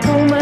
不买。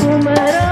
ಕುಮರಾ